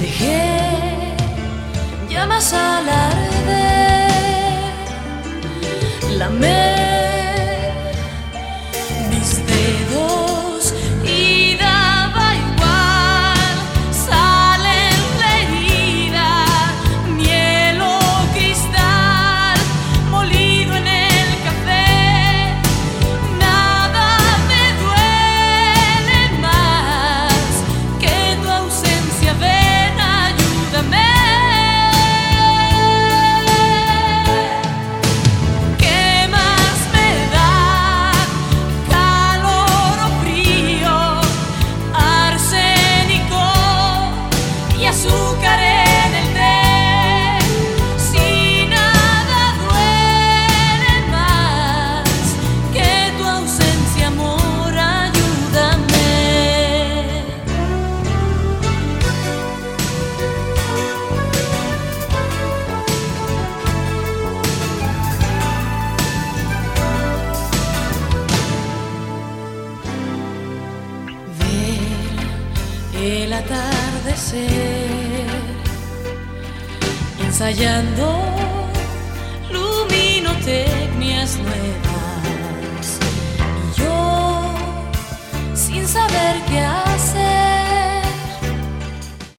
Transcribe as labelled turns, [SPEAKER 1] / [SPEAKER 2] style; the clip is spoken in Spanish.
[SPEAKER 1] Dejé llamas al arder, lamer y el atardecer ensayando